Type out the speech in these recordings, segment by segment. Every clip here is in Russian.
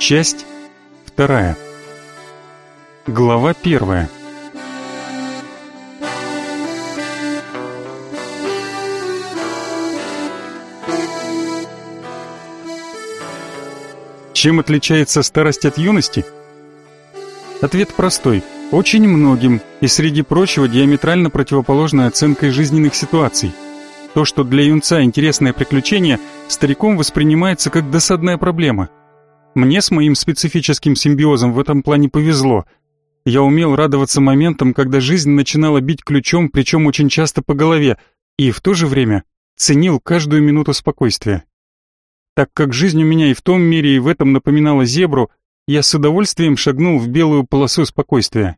Часть вторая. Глава первая. Чем отличается старость от юности? Ответ простой. Очень многим, и среди прочего диаметрально противоположной оценкой жизненных ситуаций. То, что для юнца интересное приключение, стариком воспринимается как досадная проблема. Мне с моим специфическим симбиозом в этом плане повезло. Я умел радоваться моментам, когда жизнь начинала бить ключом, причем очень часто по голове, и в то же время ценил каждую минуту спокойствия. Так как жизнь у меня и в том мире, и в этом напоминала зебру, я с удовольствием шагнул в белую полосу спокойствия.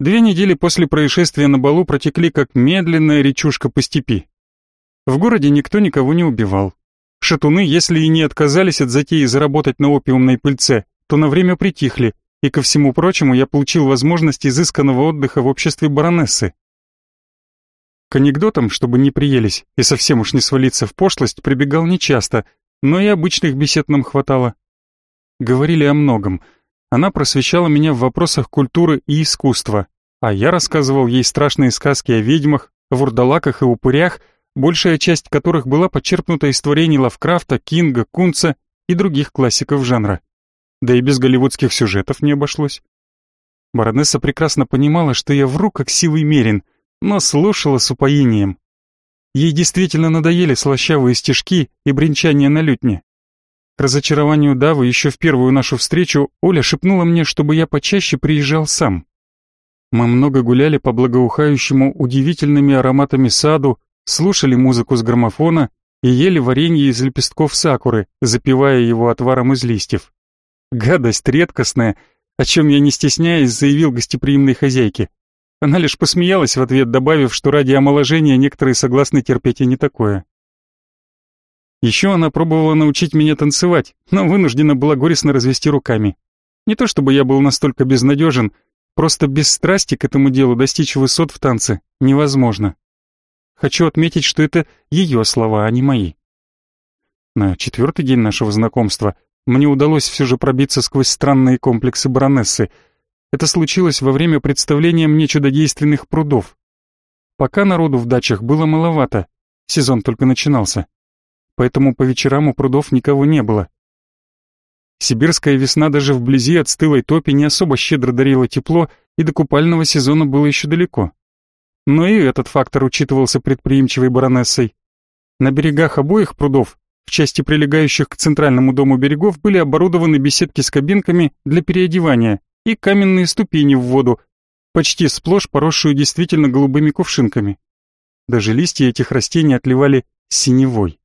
Две недели после происшествия на балу протекли как медленная речушка по степи. В городе никто никого не убивал. Шатуны, если и не отказались от затеи заработать на опиумной пыльце, то на время притихли, и ко всему прочему я получил возможность изысканного отдыха в обществе баронессы. К анекдотам, чтобы не приелись и совсем уж не свалиться в пошлость, прибегал нечасто, но и обычных бесед нам хватало. Говорили о многом. Она просвещала меня в вопросах культуры и искусства, а я рассказывал ей страшные сказки о ведьмах, вурдалаках и упырях, большая часть которых была подчеркнута из творений Лавкрафта, Кинга, Кунца и других классиков жанра. Да и без голливудских сюжетов не обошлось. Баронесса прекрасно понимала, что я вру как силой мерин — но слушала с упоением. Ей действительно надоели слащавые стишки и бренчание на лютне. К разочарованию Давы еще в первую нашу встречу Оля шепнула мне, чтобы я почаще приезжал сам. Мы много гуляли по благоухающему удивительными ароматами саду, слушали музыку с граммофона и ели варенье из лепестков сакуры, запивая его отваром из листьев. Гадость редкостная, о чем я не стесняясь заявил гостеприимной хозяйке. Она лишь посмеялась в ответ, добавив, что ради омоложения некоторые согласны терпеть и не такое. Еще она пробовала научить меня танцевать, но вынуждена была горестно развести руками. Не то чтобы я был настолько безнадежен, просто без страсти к этому делу достичь высот в танце невозможно. Хочу отметить, что это ее слова, а не мои. На четвертый день нашего знакомства мне удалось все же пробиться сквозь странные комплексы баронессы — это случилось во время представления мне чудодейственных прудов. Пока народу в дачах было маловато, сезон только начинался. Поэтому по вечерам у прудов никого не было. Сибирская весна даже вблизи от стылой топи не особо щедро дарила тепло, и до купального сезона было еще далеко. Но и этот фактор учитывался предприимчивой баронессой. На берегах обоих прудов, в части прилегающих к центральному дому берегов, были оборудованы беседки с кабинками для переодевания, и каменные ступени в воду, почти сплошь поросшую действительно голубыми кувшинками. Даже листья этих растений отливали синевой.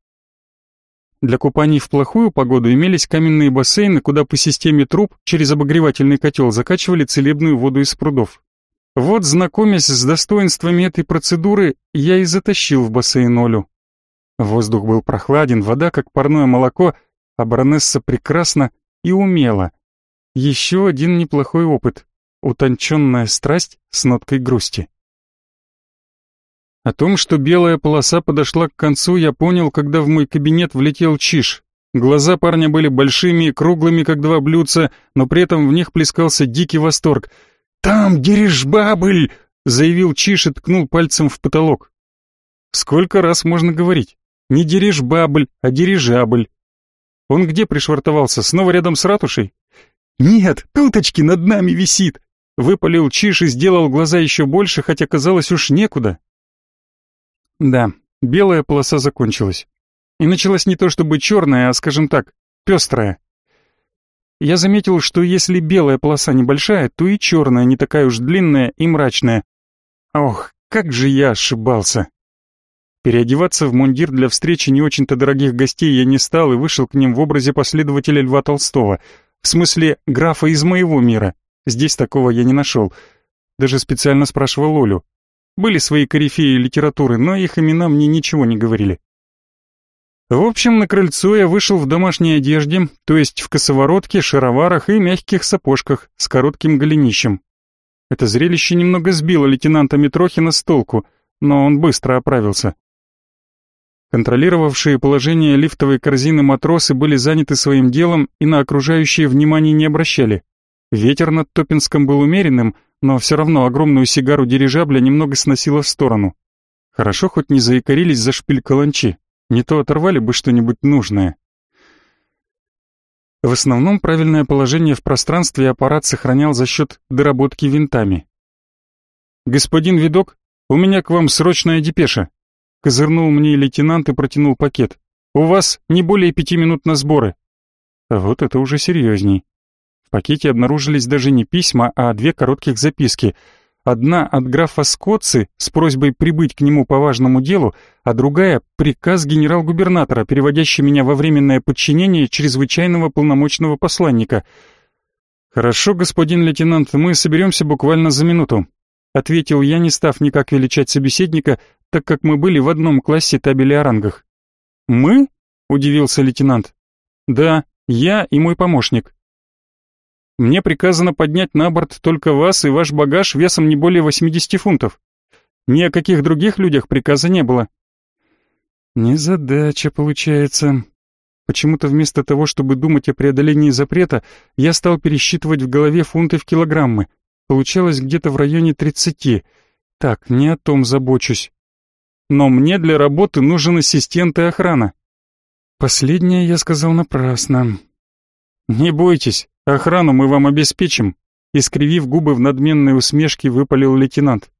Для купаний в плохую погоду имелись каменные бассейны, куда по системе труб через обогревательный котел закачивали целебную воду из прудов. Вот, знакомясь с достоинствами этой процедуры, я и затащил в бассейн Олю. Воздух был прохладен, вода как парное молоко, а баронесса прекрасно и умела еще один неплохой опыт. Утонченная страсть с ноткой грусти. О том, что белая полоса подошла к концу, я понял, когда в мой кабинет влетел Чиш. Глаза парня были большими и круглыми, как два блюдца, но при этом в них плескался дикий восторг. «Там дирижбабль!» — заявил Чиш и ткнул пальцем в потолок. «Сколько раз можно говорить? Не дирижбабль, а дирижабль. Он где пришвартовался? Снова рядом с ратушей? «Нет, туточки над нами висит!» Выпалил Чиш и сделал глаза еще больше, хотя казалось уж некуда. Да, белая полоса закончилась. И началась не то чтобы черная, а, скажем так, пестрая. Я заметил, что если белая полоса небольшая, то и черная не такая уж длинная и мрачная. Ох, как же я ошибался. Переодеваться в мундир для встречи не очень-то дорогих гостей я не стал и вышел к ним в образе последователя Льва Толстого — в смысле, графа из моего мира. Здесь такого я не нашел. Даже специально спрашивал Олю. Были свои корифеи литературы, но их имена мне ничего не говорили. В общем, на крыльцо я вышел в домашней одежде, то есть в косоворотке, шароварах и мягких сапожках с коротким голенищем. Это зрелище немного сбило лейтенанта Митрохина с толку, но он быстро оправился. Контролировавшие положение лифтовой корзины матросы были заняты своим делом и на окружающее внимание не обращали. Ветер над Топинском был умеренным, но все равно огромную сигару дирижабля немного сносило в сторону. Хорошо хоть не заикарились за шпиль каланчи, не то оторвали бы что-нибудь нужное. В основном правильное положение в пространстве аппарат сохранял за счет доработки винтами. «Господин Видок, у меня к вам срочная депеша», Козырнул мне лейтенант и протянул пакет. «У вас не более пяти минут на сборы». А вот это уже серьезней. В пакете обнаружились даже не письма, а две коротких записки. Одна от графа Скотцы с просьбой прибыть к нему по важному делу, а другая — приказ генерал-губернатора, переводящий меня во временное подчинение чрезвычайного полномочного посланника. «Хорошо, господин лейтенант, мы соберемся буквально за минуту», — ответил я, не став никак величать собеседника, так как мы были в одном классе табели о рангах. «Мы?» — удивился лейтенант. «Да, я и мой помощник. Мне приказано поднять на борт только вас и ваш багаж весом не более 80 фунтов. Ни о каких других людях приказа не было». «Незадача получается», Почему-то вместо того, чтобы думать о преодолении запрета, я стал пересчитывать в голове фунты в килограммы. Получалось где-то в районе тридцати. Так, не о том забочусь но мне для работы нужен ассистент и охрана. Последнее я сказал напрасно. Не бойтесь, охрану мы вам обеспечим, искривив губы в надменной усмешке, выпалил лейтенант.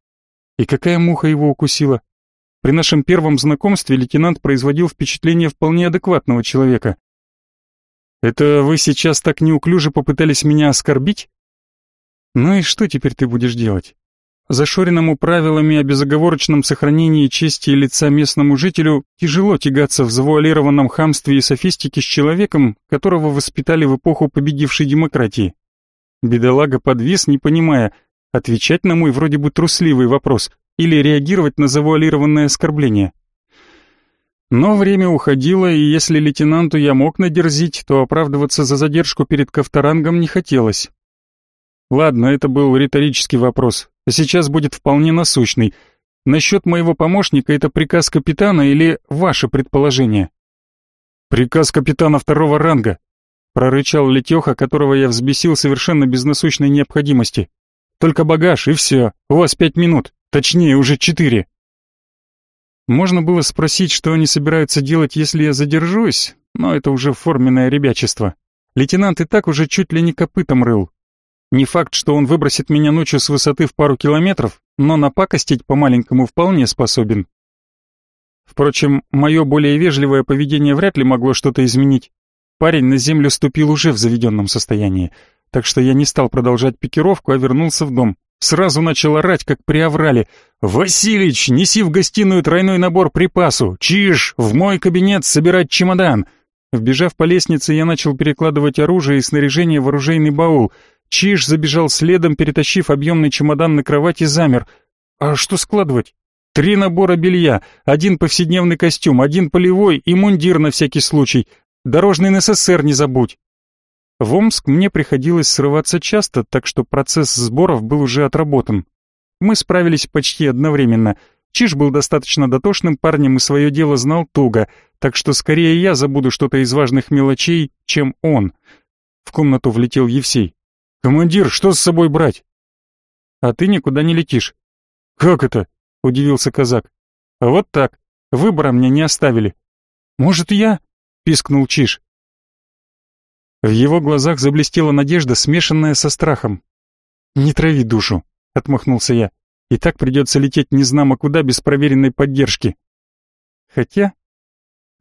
И какая муха его укусила? При нашем первом знакомстве лейтенант производил впечатление вполне адекватного человека. Это вы сейчас так неуклюже попытались меня оскорбить? Ну и что теперь ты будешь делать? Зашоренному правилами о безоговорочном сохранении чести лица местному жителю тяжело тягаться в завуалированном хамстве и софистике с человеком, которого воспитали в эпоху победившей демократии. Бедолага подвис, не понимая, отвечать на мой вроде бы трусливый вопрос или реагировать на завуалированное оскорбление. Но время уходило, и если лейтенанту я мог надерзить, то оправдываться за задержку перед Ковторангом не хотелось. Ладно, это был риторический вопрос, сейчас будет вполне насущный. Насчет моего помощника это приказ капитана или ваше предположение? Приказ капитана второго ранга, прорычал Летеха, которого я взбесил совершенно без насущной необходимости. Только багаж и все, у вас пять минут, точнее уже четыре. Можно было спросить, что они собираются делать, если я задержусь, но это уже форменное ребячество. Лейтенант и так уже чуть ли не копытом рыл, не факт, что он выбросит меня ночью с высоты в пару километров, но напакостить по-маленькому вполне способен. Впрочем, мое более вежливое поведение вряд ли могло что-то изменить. Парень на землю ступил уже в заведенном состоянии, так что я не стал продолжать пикировку, а вернулся в дом. Сразу начал орать, как при оврале. «Василич, неси в гостиную тройной набор припасу! Чиж, в мой кабинет собирать чемодан!» Вбежав по лестнице, я начал перекладывать оружие и снаряжение в оружейный баул — Чиж забежал следом, перетащив объемный чемодан на кровать и замер. А что складывать? Три набора белья, один повседневный костюм, один полевой и мундир на всякий случай. Дорожный НССР не забудь. В Омск мне приходилось срываться часто, так что процесс сборов был уже отработан. Мы справились почти одновременно. Чиж был достаточно дотошным парнем и свое дело знал туго, так что скорее я забуду что-то из важных мелочей, чем он. В комнату влетел Евсей. «Командир, что с собой брать?» «А ты никуда не летишь». «Как это?» — удивился казак. «Вот так. Выбора мне не оставили». «Может, я?» — пискнул Чиж. В его глазах заблестела надежда, смешанная со страхом. «Не трави душу», — отмахнулся я. «И так придется лететь незнамо куда без проверенной поддержки». Хотя...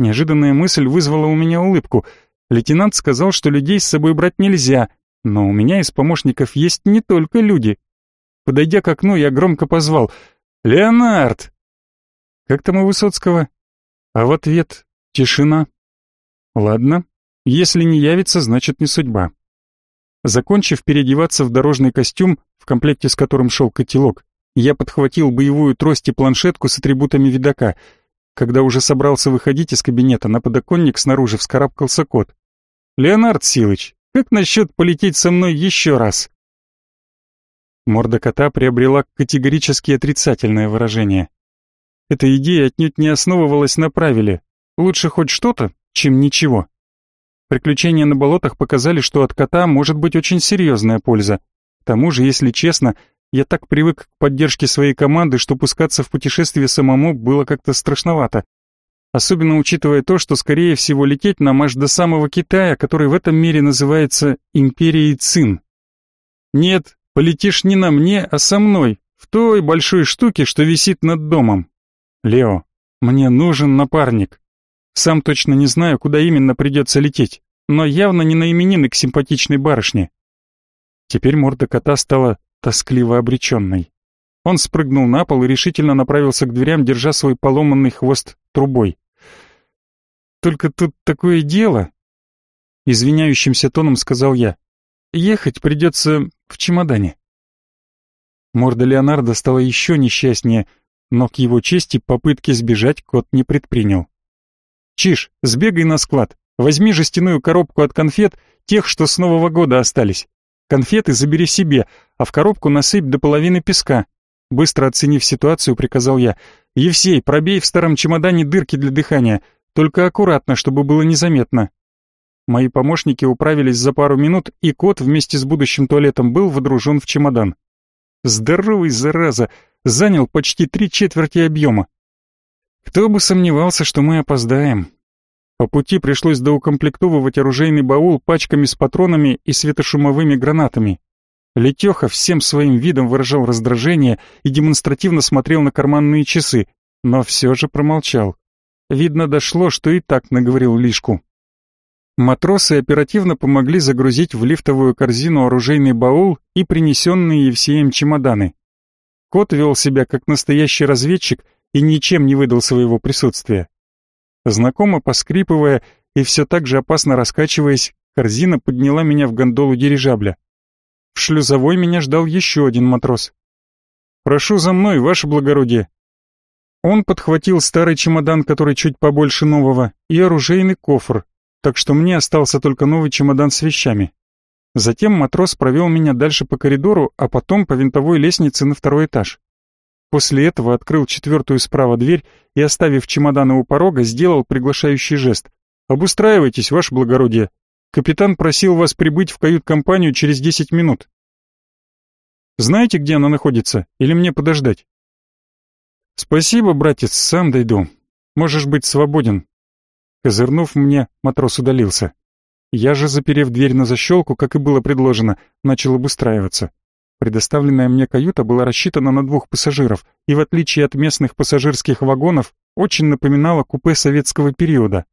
Неожиданная мысль вызвала у меня улыбку. Лейтенант сказал, что людей с собой брать нельзя, но у меня из помощников есть не только люди. Подойдя к окну, я громко позвал «Леонард!» «Как там у Высоцкого?» А в ответ «Тишина». «Ладно, если не явится, значит не судьба». Закончив переодеваться в дорожный костюм, в комплекте с которым шел котелок, я подхватил боевую трость и планшетку с атрибутами видака. Когда уже собрался выходить из кабинета, на подоконник снаружи вскарабкался кот. «Леонард Силыч, как насчет полететь со мной еще раз?» Морда кота приобрела категорически отрицательное выражение. Эта идея отнюдь не основывалась на правиле, Лучше хоть что-то, чем ничего. Приключения на болотах показали, что от кота может быть очень серьезная польза. К тому же, если честно, я так привык к поддержке своей команды, что пускаться в путешествие самому было как-то страшновато. Особенно учитывая то, что, скорее всего, лететь нам аж до самого Китая, который в этом мире называется Империей Цин. Нет, полетишь не на мне, а со мной, в той большой штуке, что висит над домом. Лео, мне нужен напарник. Сам точно не знаю, куда именно придется лететь, но явно не на именины к симпатичной барышне. Теперь морда кота стала тоскливо обреченной. Он спрыгнул на пол и решительно направился к дверям, держа свой поломанный хвост трубой. «Только тут такое дело...» Извиняющимся тоном сказал я. «Ехать придется в чемодане». Морда Леонардо стала еще несчастнее, но к его чести попытки сбежать кот не предпринял. «Чиж, сбегай на склад, возьми жестяную коробку от конфет, тех, что с Нового года остались. Конфеты забери себе, а в коробку насыпь до половины песка. Быстро оценив ситуацию, приказал я. «Евсей, пробей в старом чемодане дырки для дыхания, только аккуратно, чтобы было незаметно». Мои помощники управились за пару минут, и кот вместе с будущим туалетом был водружен в чемодан. Здоровый, зараза, занял почти три четверти объема. Кто бы сомневался, что мы опоздаем. По пути пришлось доукомплектовывать оружейный баул пачками с патронами и светошумовыми гранатами. Летеха всем своим видом выражал раздражение и демонстративно смотрел на карманные часы, но все же промолчал. Видно, дошло, что и так наговорил лишку. Матросы оперативно помогли загрузить в лифтовую корзину оружейный баул и принесенные Евсеем чемоданы. Кот вел себя как настоящий разведчик и ничем не выдал своего присутствия. Знакомо поскрипывая и все так же опасно раскачиваясь, корзина подняла меня в гондолу дирижабля. В шлюзовой меня ждал еще один матрос. «Прошу за мной, ваше благородие». Он подхватил старый чемодан, который чуть побольше нового, и оружейный кофр, так что мне остался только новый чемодан с вещами. Затем матрос провел меня дальше по коридору, а потом по винтовой лестнице на второй этаж. После этого открыл четвертую справа дверь и, оставив чемоданы у порога, сделал приглашающий жест. «Обустраивайтесь, ваше благородие. Капитан просил вас прибыть в кают-компанию через десять минут. Знаете, где она находится, или мне подождать? Спасибо, братец, сам дойду. Можешь быть свободен. Козырнув мне, матрос удалился. Я же, заперев дверь на защелку, как и было предложено, начал обустраиваться. Предоставленная мне каюта была рассчитана на двух пассажиров, и в отличие от местных пассажирских вагонов, очень напоминала купе советского периода.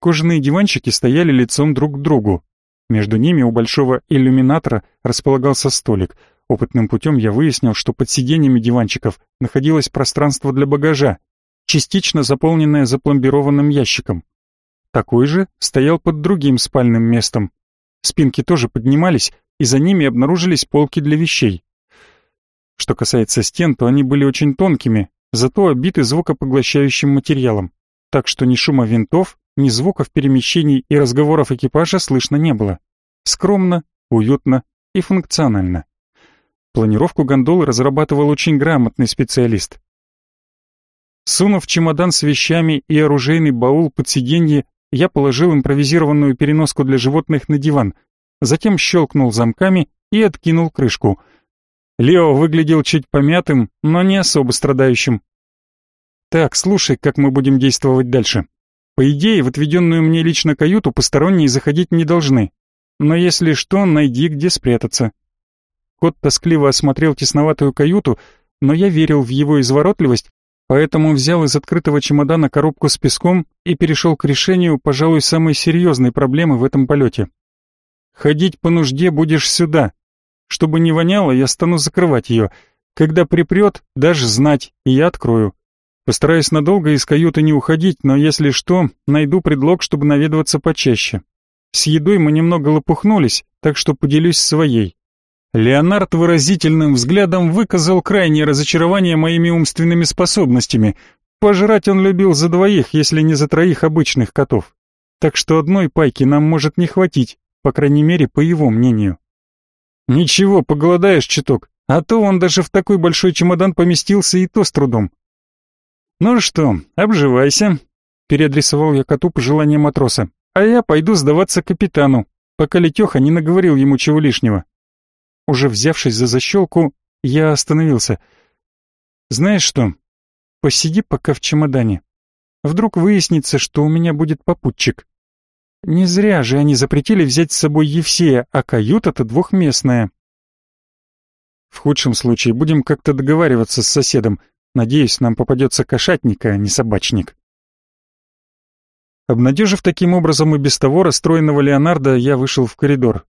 Кожаные диванчики стояли лицом друг к другу. Между ними у большого иллюминатора располагался столик. Опытным путем я выяснил, что под сиденьями диванчиков находилось пространство для багажа, частично заполненное запломбированным ящиком. Такой же стоял под другим спальным местом. Спинки тоже поднимались, и за ними обнаружились полки для вещей. Что касается стен, то они были очень тонкими, зато обиты звукопоглощающим материалом, так что ни шума винтов, ни звуков перемещений и разговоров экипажа слышно не было. Скромно, уютно и функционально. Планировку гондолы разрабатывал очень грамотный специалист. Сунув чемодан с вещами и оружейный баул под сиденье, я положил импровизированную переноску для животных на диван, затем щелкнул замками и откинул крышку. Лео выглядел чуть помятым, но не особо страдающим. «Так, слушай, как мы будем действовать дальше. По идее, в отведенную мне лично каюту посторонние заходить не должны. Но если что, найди, где спрятаться. Кот тоскливо осмотрел тесноватую каюту, но я верил в его изворотливость, поэтому взял из открытого чемодана коробку с песком и перешел к решению, пожалуй, самой серьезной проблемы в этом полете. «Ходить по нужде будешь сюда. Чтобы не воняло, я стану закрывать ее. Когда припрет, даже знать, и я открою. Постараюсь надолго из каюты не уходить, но если что, найду предлог, чтобы наведываться почаще. С едой мы немного лопухнулись, так что поделюсь своей. Леонард выразительным взглядом выказал крайнее разочарование моими умственными способностями. Пожрать он любил за двоих, если не за троих обычных котов. Так что одной пайки нам может не хватить, по крайней мере, по его мнению. Ничего, поголодаешь чуток, а то он даже в такой большой чемодан поместился и то с трудом. «Ну что, обживайся. переадресовал я коту пожелание матроса. «А я пойду сдаваться капитану, пока Летеха не наговорил ему чего лишнего». Уже взявшись за защелку, я остановился. «Знаешь что, посиди пока в чемодане. Вдруг выяснится, что у меня будет попутчик. Не зря же они запретили взять с собой Евсея, а каюта-то двухместная. В худшем случае будем как-то договариваться с соседом. Надеюсь, нам попадется кошатник, а не собачник. Обнадежив таким образом и без того расстроенного Леонардо, я вышел в коридор.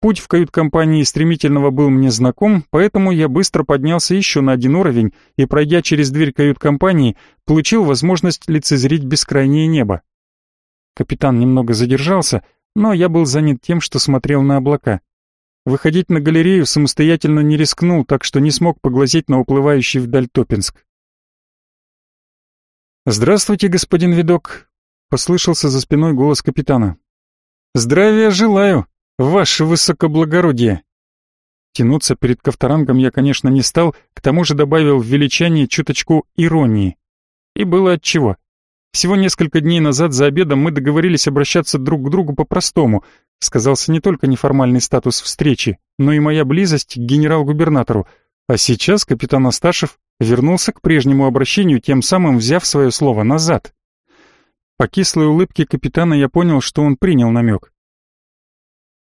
Путь в кают-компании стремительного был мне знаком, поэтому я быстро поднялся еще на один уровень и, пройдя через дверь кают-компании, получил возможность лицезреть бескрайнее небо. Капитан немного задержался, но я был занят тем, что смотрел на облака. Выходить на галерею самостоятельно не рискнул, так что не смог поглазеть на уплывающий вдаль Топинск. «Здравствуйте, господин видок», — послышался за спиной голос капитана. «Здравия желаю, ваше высокоблагородие». Тянуться перед Ковторангом я, конечно, не стал, к тому же добавил в величание чуточку иронии. И было отчего. Всего несколько дней назад за обедом мы договорились обращаться друг к другу по-простому. Сказался не только неформальный статус встречи, но и моя близость к генерал-губернатору. А сейчас капитан Асташев вернулся к прежнему обращению, тем самым взяв свое слово назад. По кислой улыбке капитана я понял, что он принял намек.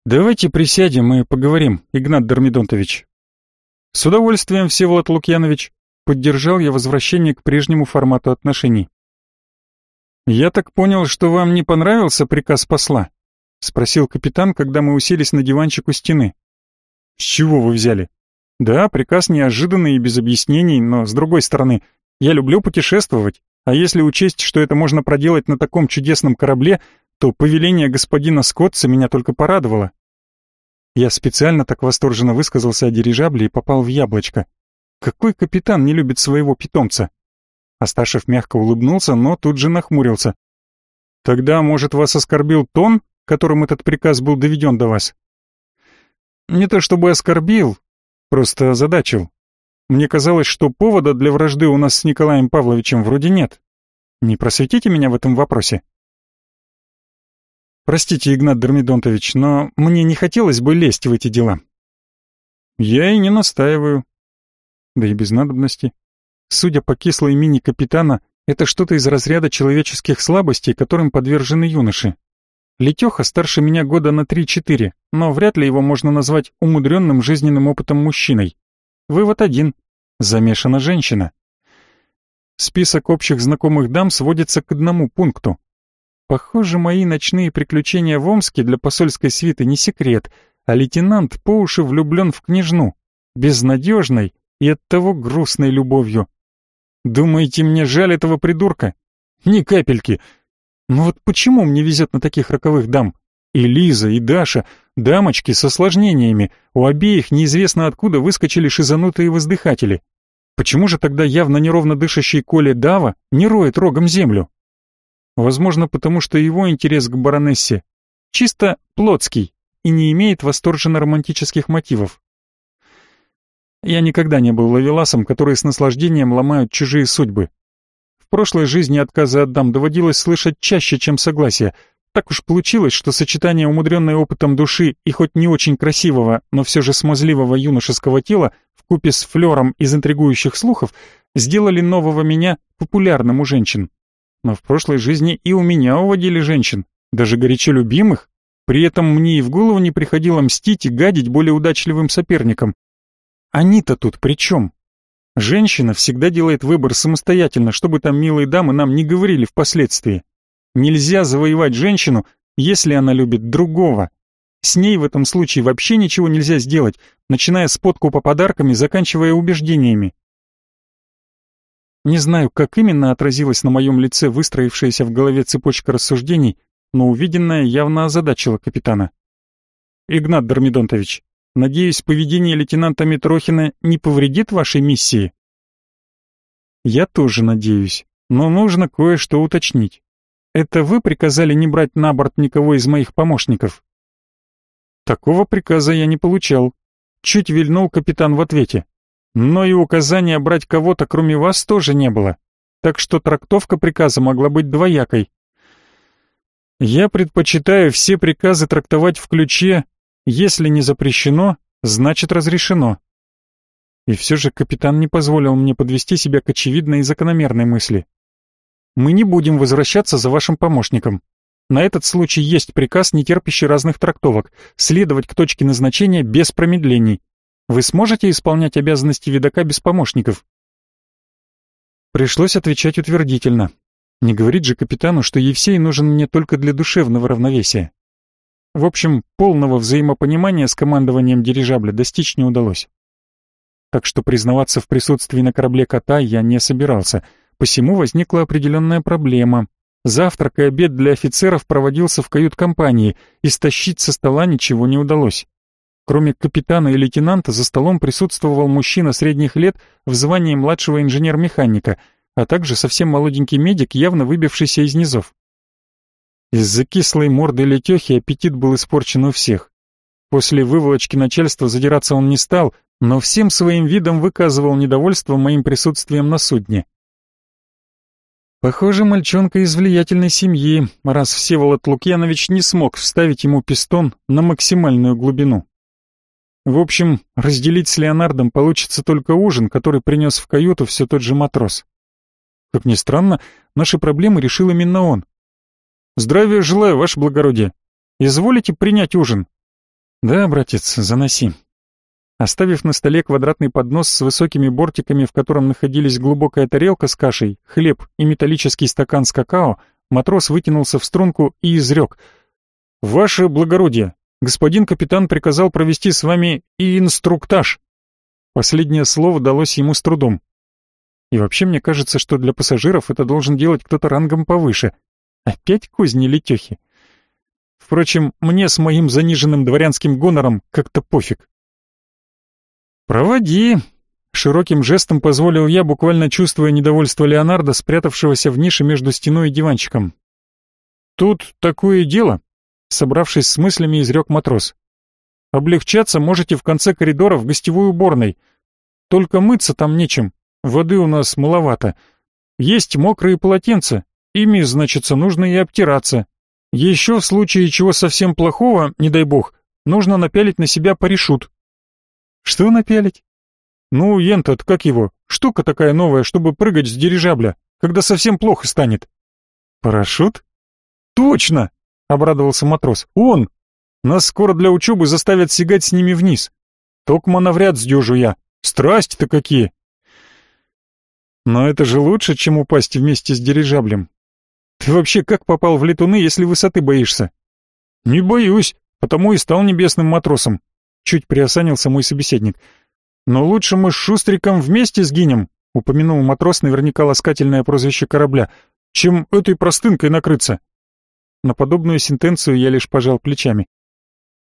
«Давайте присядем и поговорим, Игнат Дормидонтович». «С удовольствием, Всеволод Лукьянович», поддержал я возвращение к прежнему формату отношений. «Я так понял, что вам не понравился приказ посла?» — спросил капитан, когда мы уселись на диванчик у стены. «С чего вы взяли?» «Да, приказ неожиданный и без объяснений, но, с другой стороны, я люблю путешествовать, а если учесть, что это можно проделать на таком чудесном корабле, то повеление господина Скотта меня только порадовало». Я специально так восторженно высказался о дирижабле и попал в яблочко. Какой капитан не любит своего питомца? Асташев мягко улыбнулся, но тут же нахмурился. «Тогда, может, вас оскорбил тон, которым этот приказ был доведен до вас?» «Не то чтобы оскорбил, просто озадачил. Мне казалось, что повода для вражды у нас с Николаем Павловичем вроде нет. Не просветите меня в этом вопросе?» «Простите, Игнат Дермидонтович, но мне не хотелось бы лезть в эти дела». «Я и не настаиваю». «Да и без надобности. Судя по кислой мини капитана, это что-то из разряда человеческих слабостей, которым подвержены юноши. Летеха старше меня года на 3-4, но вряд ли его можно назвать умудренным жизненным опытом мужчиной. Вывод один. Замешана женщина. Список общих знакомых дам сводится к одному пункту. Похоже, мои ночные приключения в Омске для посольской свиты не секрет, а лейтенант по уши влюблен в княжну, безнадежной и оттого грустной любовью. Думаете, мне жаль этого придурка? Ни капельки. Но вот почему мне везет на таких роковых дам? И Лиза, и Даша, дамочки с осложнениями, у обеих неизвестно откуда выскочили шизанутые воздыхатели. Почему же тогда явно неровно дышащий Коля Дава не роет рогом землю? Возможно, потому что его интерес к баронессе чисто плотский и не имеет восторженно-романтических мотивов. Я никогда не был ловеласом, которые с наслаждением ломают чужие судьбы. В прошлой жизни отказы от дам доводилось слышать чаще, чем согласие. Так уж получилось, что сочетание умудренной опытом души и хоть не очень красивого, но все же смазливого юношеского тела в купе с флером из интригующих слухов сделали нового меня популярным у женщин. Но в прошлой жизни и у меня уводили женщин, даже горячо любимых. При этом мне и в голову не приходило мстить и гадить более удачливым соперникам. Они-то тут при чем? Женщина всегда делает выбор самостоятельно, чтобы там милые дамы нам не говорили впоследствии. Нельзя завоевать женщину, если она любит другого. С ней в этом случае вообще ничего нельзя сделать, начиная с подкупа подарками, заканчивая убеждениями. Не знаю, как именно отразилась на моем лице выстроившаяся в голове цепочка рассуждений, но увиденное явно озадачило капитана. «Игнат Дормидонтович, Надеюсь, поведение лейтенанта Митрохина не повредит вашей миссии? Я тоже надеюсь, но нужно кое-что уточнить. Это вы приказали не брать на борт никого из моих помощников? Такого приказа я не получал. Чуть вильнул капитан в ответе. Но и указания брать кого-то, кроме вас, тоже не было. так что трактовка приказа могла быть двоякой. Я предпочитаю все приказы трактовать в ключе «если не запрещено, значит разрешено». И все же капитан не позволил мне подвести себя к очевидной и закономерной мысли. «Мы не будем возвращаться за вашим помощником. На этот случай есть приказ, не терпящий разных трактовок, следовать к точке назначения без промедлений. Вы сможете исполнять обязанности видака без помощников?» Пришлось отвечать утвердительно. Не говорит же капитану, что Евсей нужен мне только для душевного равновесия. В общем, полного взаимопонимания с командованием дирижабля достичь не удалось. Так что признаваться в присутствии на корабле кота я не собирался, посему возникла определенная проблема. Завтрак и обед для офицеров проводился в кают-компании, и стащить со стола ничего не удалось. Кроме капитана и лейтенанта за столом присутствовал мужчина средних лет в звании младшего инженер-механика, а также совсем молоденький медик, явно выбившийся из низов. Из-за кислой морды Летехи аппетит был испорчен у всех. После выволочки начальства задираться он не стал, но всем своим видом выказывал недовольство моим присутствием на судне. Похоже, мальчонка из влиятельной семьи, раз Всеволод Лукьянович не смог вставить ему пистон на максимальную глубину. В общем, разделить с Леонардом получится только ужин, который принес в каюту все тот же матрос. Как ни странно, наши проблемы решил именно он. «Здравия желаю, ваше благородие. Изволите принять ужин?» «Да, братец, заноси». Оставив на столе квадратный поднос с высокими бортиками, в котором находились глубокая тарелка с кашей, хлеб и металлический стакан с какао, матрос вытянулся в струнку и изрек. «Ваше благородие, Господин капитан приказал провести с вами и инструктаж. Последнее слово далось ему с трудом. И вообще мне кажется, что для пассажиров это должен делать кто-то рангом повыше. Опять кузни летехи. Впрочем, мне с моим заниженным дворянским гонором как-то пофиг. «Проводи», — широким жестом позволил я, буквально чувствуя недовольство Леонардо, спрятавшегося в нише между стеной и диванчиком. «Тут такое дело», собравшись с мыслями, изрек матрос. «Облегчаться можете в конце коридора в гостевой уборной. Только мыться там нечем, воды у нас маловато. Есть мокрые полотенца, ими, значится, нужно и обтираться. Еще в случае чего совсем плохого, не дай бог, нужно напялить на себя парашют». «Что напялить?» «Ну, ентот, как его, штука такая новая, чтобы прыгать с дирижабля, когда совсем плохо станет». «Парашют?» «Точно!» обрадовался матрос. «Он! Нас скоро для учебы заставят сигать с ними вниз. Токма навряд сдюжу я. Страсти-то какие!» «Но это же лучше, чем упасть вместе с дирижаблем. Ты вообще как попал в летуны, если высоты боишься?» «Не боюсь, потому и стал небесным матросом», — чуть приосанился мой собеседник. «Но лучше мы с Шустриком вместе сгинем», — упомянул матрос наверняка ласкательное прозвище корабля, «чем этой простынкой накрыться». На подобную сентенцию я лишь пожал плечами.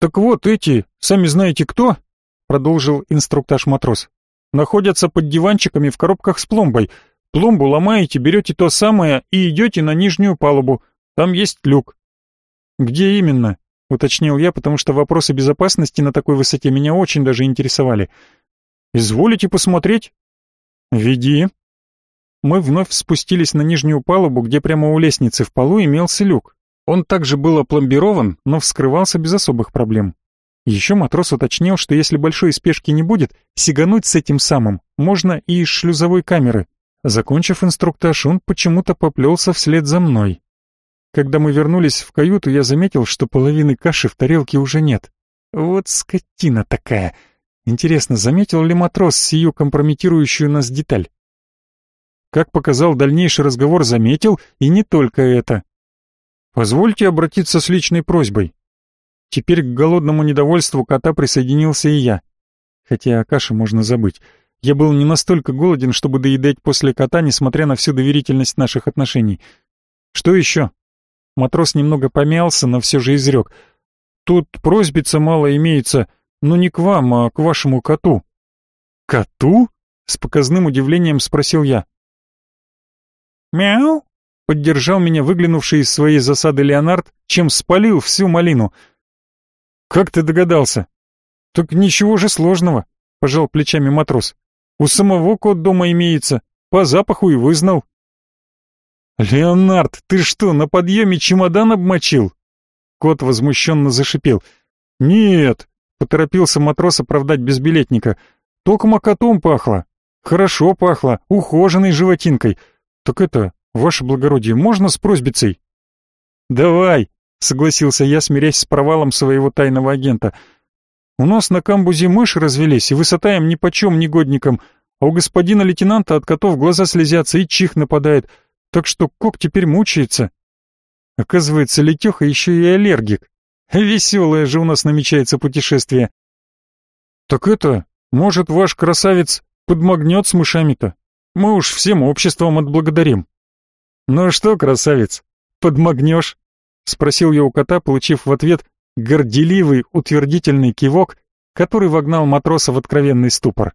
«Так вот эти, сами знаете кто?» — продолжил инструктаж матрос. «Находятся под диванчиками в коробках с пломбой. Пломбу ломаете, берете то самое и идете на нижнюю палубу. Там есть люк». «Где именно?» — уточнил я, потому что вопросы безопасности на такой высоте меня очень даже интересовали. «Изволите посмотреть?» «Веди». Мы вновь спустились на нижнюю палубу, где прямо у лестницы в полу имелся люк. Он также был опломбирован, но вскрывался без особых проблем. Еще матрос уточнил, что если большой спешки не будет, сигануть с этим самым можно и из шлюзовой камеры. Закончив инструктаж, он почему-то поплелся вслед за мной. Когда мы вернулись в каюту, я заметил, что половины каши в тарелке уже нет. Вот скотина такая. Интересно, заметил ли матрос сию компрометирующую нас деталь? Как показал дальнейший разговор, заметил, и не только это. Позвольте обратиться с личной просьбой. Теперь к голодному недовольству кота присоединился и я. Хотя о каше можно забыть. Я был не настолько голоден, чтобы доедать после кота, несмотря на всю доверительность наших отношений. Что еще? Матрос немного помялся, но все же изрек. Тут просьбица мало имеется, но не к вам, а к вашему коту. Коту? С показным удивлением спросил я. «Мяу!» Поддержал меня выглянувший из своей засады Леонард, чем спалил всю малину. «Как ты догадался?» «Так ничего же сложного», — пожал плечами матрос. «У самого кот дома имеется, по запаху и вызнал». «Леонард, ты что, на подъеме чемодан обмочил?» Кот возмущенно зашипел. «Нет», — поторопился матрос оправдать безбилетника. «Только котом пахло. Хорошо пахло, ухоженной животинкой. Так это, ваше благородие, можно с просьбицей?» «Давай», — согласился я, смирясь с провалом своего тайного агента. «У нас на камбузе мыши развелись, и высота им нипочем негодникам, а у господина лейтенанта от котов глаза слезятся и чих нападает, так что кок теперь мучается». Оказывается, Летеха еще и аллергик. Веселое же у нас намечается путешествие. Так это, может, ваш красавец подмагнет с мышами-то? Мы уж всем обществом отблагодарим. Ну что, красавец, подмагнешь? Спросил я у кота, получив в ответ горделивый утвердительный кивок, который вогнал матроса в откровенный ступор.